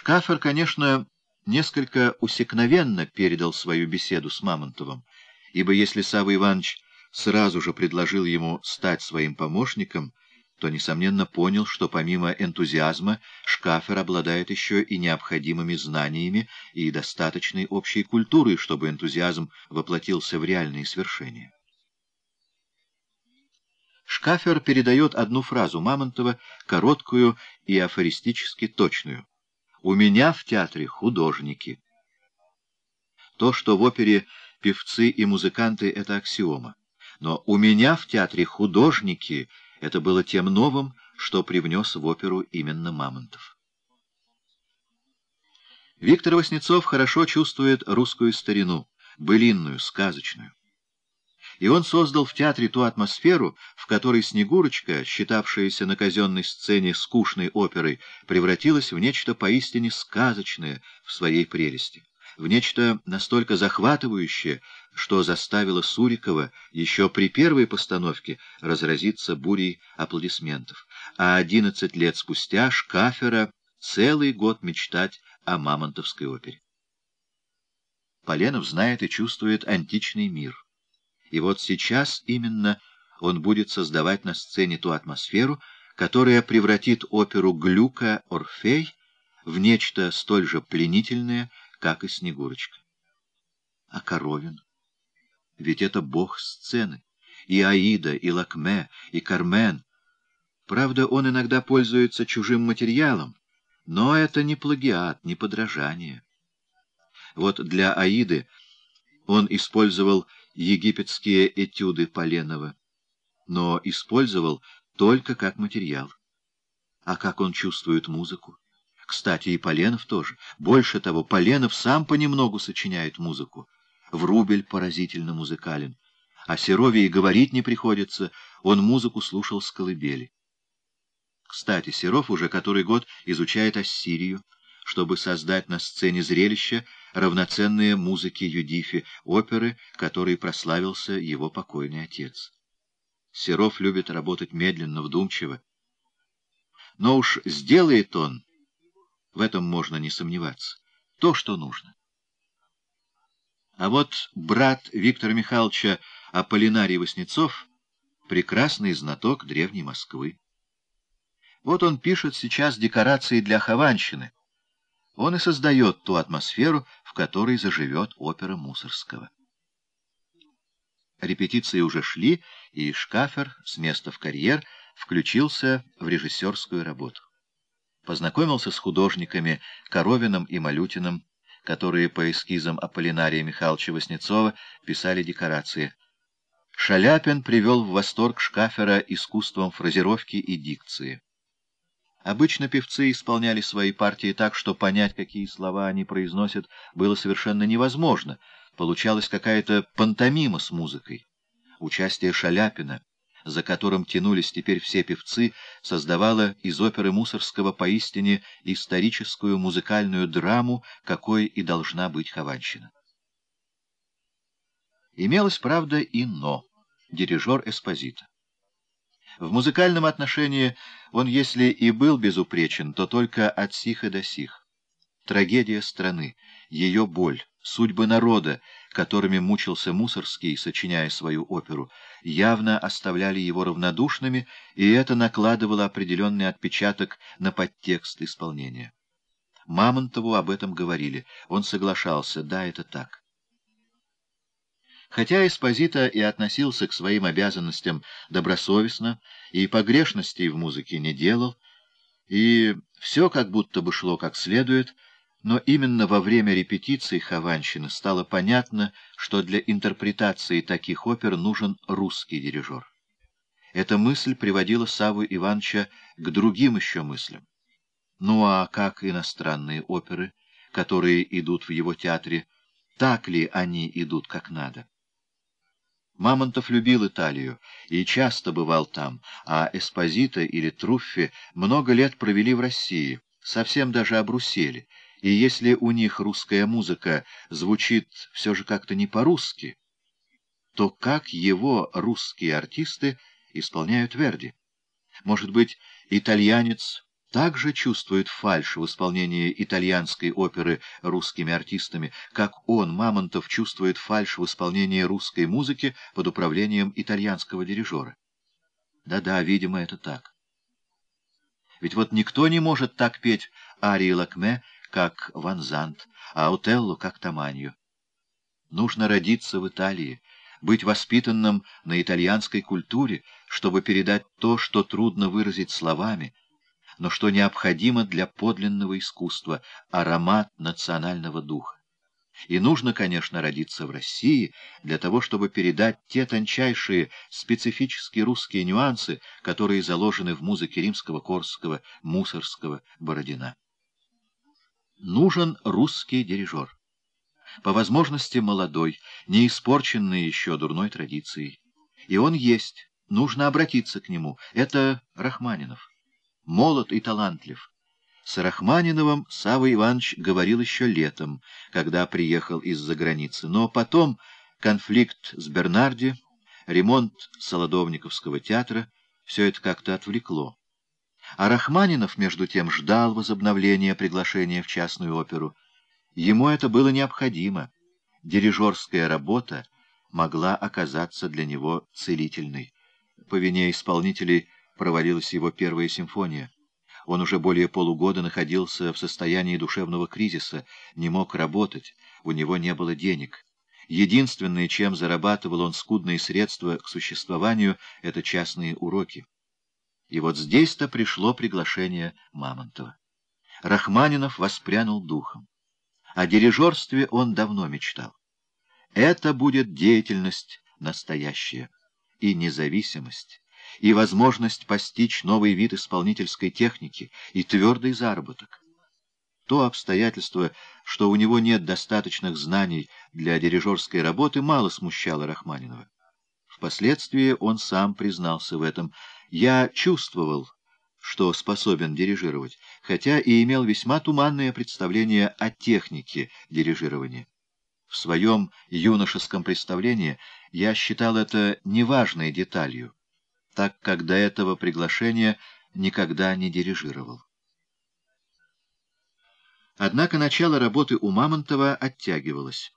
Шкафер, конечно, несколько усекновенно передал свою беседу с Мамонтовым, ибо если Савва Иванович сразу же предложил ему стать своим помощником, то, несомненно, понял, что помимо энтузиазма Шкафер обладает еще и необходимыми знаниями и достаточной общей культурой, чтобы энтузиазм воплотился в реальные свершения. Шкафер передает одну фразу Мамонтова, короткую и афористически точную. «У меня в театре художники». То, что в опере певцы и музыканты — это аксиома. Но «у меня в театре художники» — это было тем новым, что привнес в оперу именно Мамонтов. Виктор Васнецов хорошо чувствует русскую старину, былинную, сказочную и он создал в театре ту атмосферу, в которой Снегурочка, считавшаяся на казенной сцене скучной оперой, превратилась в нечто поистине сказочное в своей прелести, в нечто настолько захватывающее, что заставило Сурикова еще при первой постановке разразиться бурей аплодисментов, а одиннадцать лет спустя Шкафера целый год мечтать о Мамонтовской опере. Поленов знает и чувствует античный мир. И вот сейчас именно он будет создавать на сцене ту атмосферу, которая превратит оперу Глюка «Орфей» в нечто столь же пленительное, как и Снегурочка. А Коровин? Ведь это бог сцены. И Аида, и Лакме, и Кармен. Правда, он иногда пользуется чужим материалом, но это не плагиат, не подражание. Вот для Аиды он использовал египетские этюды Поленова, но использовал только как материал. А как он чувствует музыку? Кстати, и Поленов тоже. Больше того, Поленов сам понемногу сочиняет музыку. Врубель поразительно музыкален. О Серове и говорить не приходится, он музыку слушал с колыбели. Кстати, Серов уже который год изучает Ассирию, чтобы создать на сцене зрелище, равноценные музыке Юдифи, оперы, которой прославился его покойный отец. Серов любит работать медленно, вдумчиво. Но уж сделает он, в этом можно не сомневаться, то, что нужно. А вот брат Виктора Михайловича Аполлинарий Васнецов — прекрасный знаток древней Москвы. Вот он пишет сейчас декорации для Хованщины — он и создает ту атмосферу, в которой заживет опера Мусорского. Репетиции уже шли, и Шкафер с места в карьер включился в режиссерскую работу. Познакомился с художниками Коровиным и Малютиным, которые по эскизам Аполлинария Михайловича Васнецова писали декорации. Шаляпин привел в восторг Шкафера искусством фразировки и дикции. Обычно певцы исполняли свои партии так, что понять, какие слова они произносят, было совершенно невозможно. Получалась какая-то пантомима с музыкой. Участие Шаляпина, за которым тянулись теперь все певцы, создавало из оперы Мусорского поистине историческую музыкальную драму, какой и должна быть Хованщина. Имелось, правда, и «но» — дирижер Эспозита. В музыкальном отношении он, если и был безупречен, то только от сиха до сих. Трагедия страны, ее боль, судьбы народа, которыми мучился Мусорский, сочиняя свою оперу, явно оставляли его равнодушными, и это накладывало определенный отпечаток на подтекст исполнения. Мамонтову об этом говорили. Он соглашался, да, это так. Хотя Эспозита и относился к своим обязанностям добросовестно, и погрешностей в музыке не делал, и все как будто бы шло как следует, но именно во время репетиций Хованщины стало понятно, что для интерпретации таких опер нужен русский дирижер. Эта мысль приводила Саву Ивановича к другим еще мыслям. Ну а как иностранные оперы, которые идут в его театре, так ли они идут как надо? Мамонтов любил Италию и часто бывал там, а Эспозито или Труффи много лет провели в России, совсем даже обрусели, и если у них русская музыка звучит все же как-то не по-русски, то как его русские артисты исполняют Верди? Может быть, итальянец также чувствует фальшь в исполнении итальянской оперы русскими артистами, как он, Мамонтов, чувствует фальшь в исполнении русской музыки под управлением итальянского дирижера. Да-да, видимо, это так. Ведь вот никто не может так петь арии Лакме, как Ван Зант, а Отелло, как Таманью. Нужно родиться в Италии, быть воспитанным на итальянской культуре, чтобы передать то, что трудно выразить словами, но что необходимо для подлинного искусства, аромат национального духа. И нужно, конечно, родиться в России для того, чтобы передать те тончайшие специфические русские нюансы, которые заложены в музыке римского, корского, мусорского, Бородина. Нужен русский дирижер. По возможности молодой, не испорченный еще дурной традицией. И он есть, нужно обратиться к нему. Это Рахманинов молод и талантлив. С Рахманиновым Савва Иванович говорил еще летом, когда приехал из-за границы, но потом конфликт с Бернарди, ремонт Солодовниковского театра — все это как-то отвлекло. А Рахманинов, между тем, ждал возобновления приглашения в частную оперу. Ему это было необходимо. Дирижерская работа могла оказаться для него целительной. По вине исполнителей провалилась его первая симфония. Он уже более полугода находился в состоянии душевного кризиса, не мог работать, у него не было денег. Единственное, чем зарабатывал он скудные средства к существованию, — это частные уроки. И вот здесь-то пришло приглашение Мамонтова. Рахманинов воспрянул духом. О дирижерстве он давно мечтал. Это будет деятельность настоящая и независимость и возможность постичь новый вид исполнительской техники и твердый заработок. То обстоятельство, что у него нет достаточных знаний для дирижерской работы, мало смущало Рахманинова. Впоследствии он сам признался в этом. «Я чувствовал, что способен дирижировать, хотя и имел весьма туманное представление о технике дирижирования. В своем юношеском представлении я считал это неважной деталью так как до этого приглашения никогда не дирижировал. Однако начало работы у Мамонтова оттягивалось.